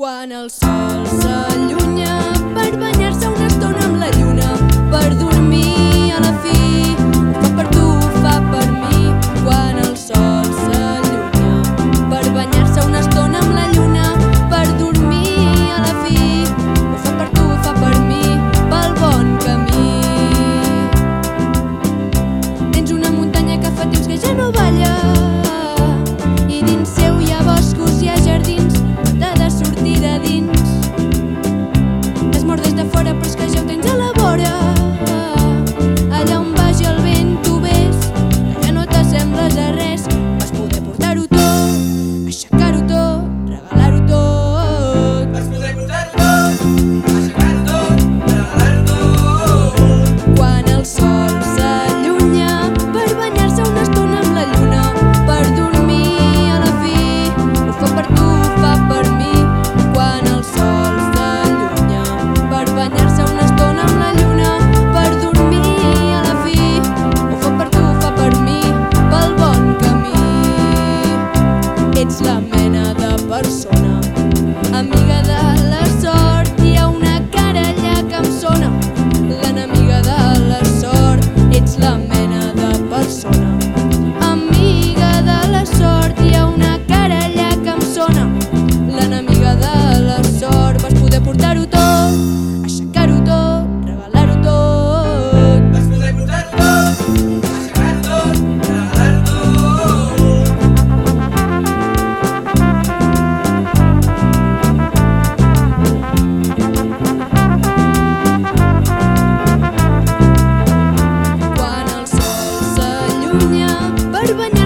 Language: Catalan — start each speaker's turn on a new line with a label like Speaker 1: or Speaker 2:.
Speaker 1: Quan el sol s'allunya per banyar-se una estona amb la lluna, per dormir a la fi, fa per tu, fa per mi. Quan el sol s'allunya per banyar-se una estona amb la lluna, per dormir a la fi, fa per tu, fa per mi, pel bon camí. Tens una muntanya que fa temps que ja no balla i dins seu hi ha boscos, hi ha cuidadín. La படுவன்